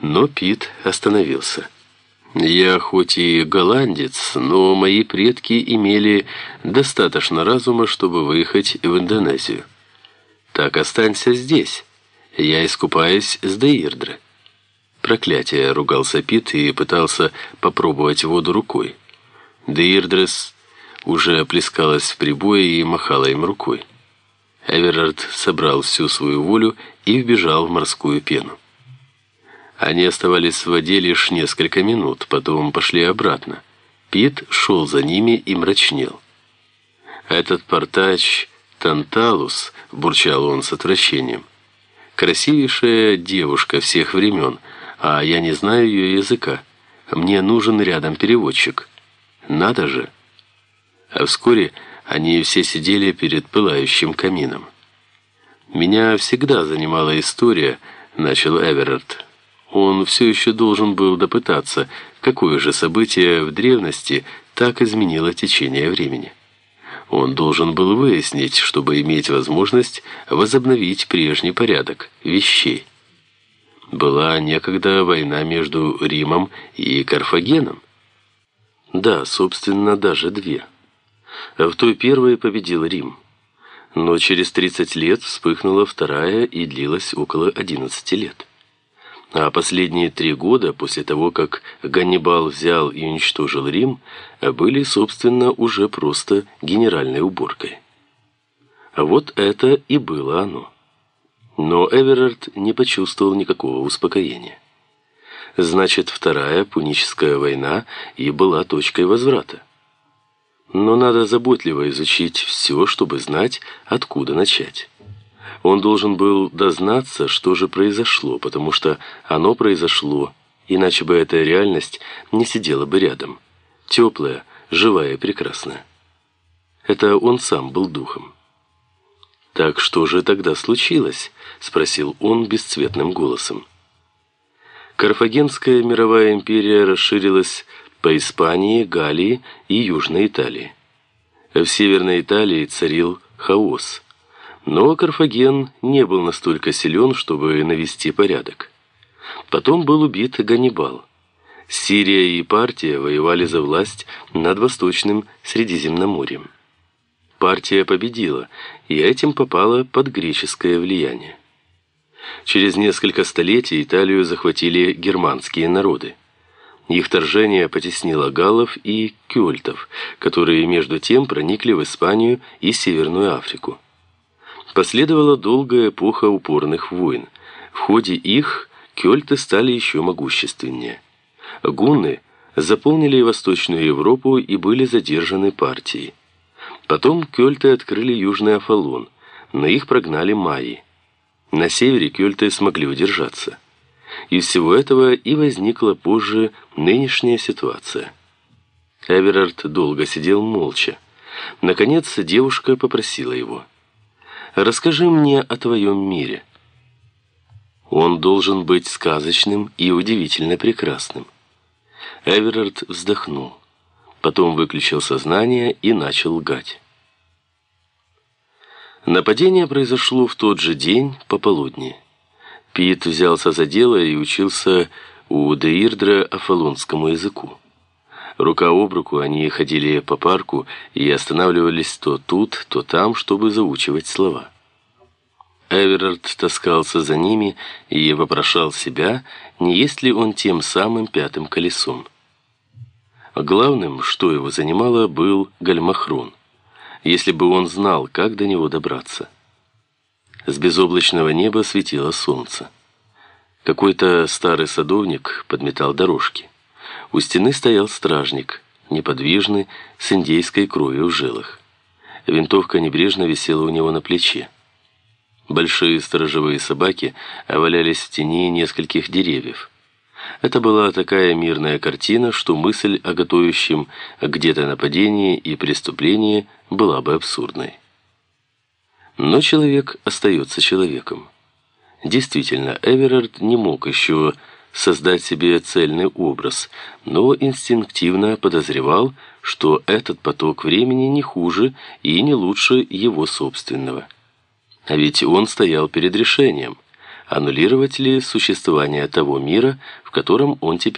Но Пит остановился. «Я хоть и голландец, но мои предки имели достаточно разума, чтобы выехать в Индонезию. Так останься здесь. Я искупаюсь с Деирдры». «Проклятие!» — ругался Пит и пытался попробовать воду рукой. Деирдрес уже плескалась в прибое и махала им рукой. Эверард собрал всю свою волю и вбежал в морскую пену. Они оставались в воде лишь несколько минут, потом пошли обратно. Пит шел за ними и мрачнел. «Этот портач Танталус», — бурчал он с отвращением, — «красивейшая девушка всех времен, а я не знаю ее языка. Мне нужен рядом переводчик. Надо же!» А вскоре они все сидели перед пылающим камином. «Меня всегда занимала история», — начал Эверард. Он все еще должен был допытаться, какое же событие в древности так изменило течение времени. Он должен был выяснить, чтобы иметь возможность возобновить прежний порядок вещей. Была некогда война между Римом и Карфагеном. Да, собственно, даже две. В той первой победил Рим. Но через 30 лет вспыхнула вторая и длилась около 11 лет. А последние три года после того, как Ганнибал взял и уничтожил Рим, были, собственно, уже просто генеральной уборкой. А вот это и было оно. Но Эверард не почувствовал никакого успокоения. Значит, Вторая Пуническая война и была точкой возврата. Но надо заботливо изучить все, чтобы знать, откуда начать. Он должен был дознаться, что же произошло, потому что оно произошло, иначе бы эта реальность не сидела бы рядом. Теплая, живая и прекрасная. Это он сам был духом. «Так что же тогда случилось?» – спросил он бесцветным голосом. Карфагенская мировая империя расширилась по Испании, Галлии и Южной Италии. В Северной Италии царил хаос – но Карфаген не был настолько силен, чтобы навести порядок. Потом был убит Ганнибал. Сирия и партия воевали за власть над Восточным Средиземноморьем. Партия победила, и этим попала под греческое влияние. Через несколько столетий Италию захватили германские народы. Их вторжение потеснило галлов и кюльтов, которые между тем проникли в Испанию и Северную Африку. Последовала долгая эпоха упорных войн. В ходе их кельты стали еще могущественнее. Гунны заполнили Восточную Европу и были задержаны партией. Потом кельты открыли Южный Афалон, но их прогнали майи. На севере кельты смогли удержаться. Из всего этого и возникла позже нынешняя ситуация. Эверард долго сидел молча. Наконец девушка попросила его – Расскажи мне о твоем мире. Он должен быть сказочным и удивительно прекрасным. Эверард вздохнул. Потом выключил сознание и начал лгать. Нападение произошло в тот же день пополудни. Пит взялся за дело и учился у Деирдра афалонскому языку. Рука об руку они ходили по парку и останавливались то тут, то там, чтобы заучивать слова. Эверард таскался за ними и вопрошал себя, не есть ли он тем самым пятым колесом. Главным, что его занимало, был гальмахрон, если бы он знал, как до него добраться. С безоблачного неба светило солнце. Какой-то старый садовник подметал дорожки. У стены стоял стражник, неподвижный, с индейской кровью в жилах. Винтовка небрежно висела у него на плече. Большие сторожевые собаки валялись в тени нескольких деревьев. Это была такая мирная картина, что мысль о готовящем где-то нападении и преступлении была бы абсурдной. Но человек остается человеком. Действительно, Эверард не мог еще создать себе цельный образ, но инстинктивно подозревал, что этот поток времени не хуже и не лучше его собственного. А ведь он стоял перед решением. аннулировать ли существование того мира, в котором он теперь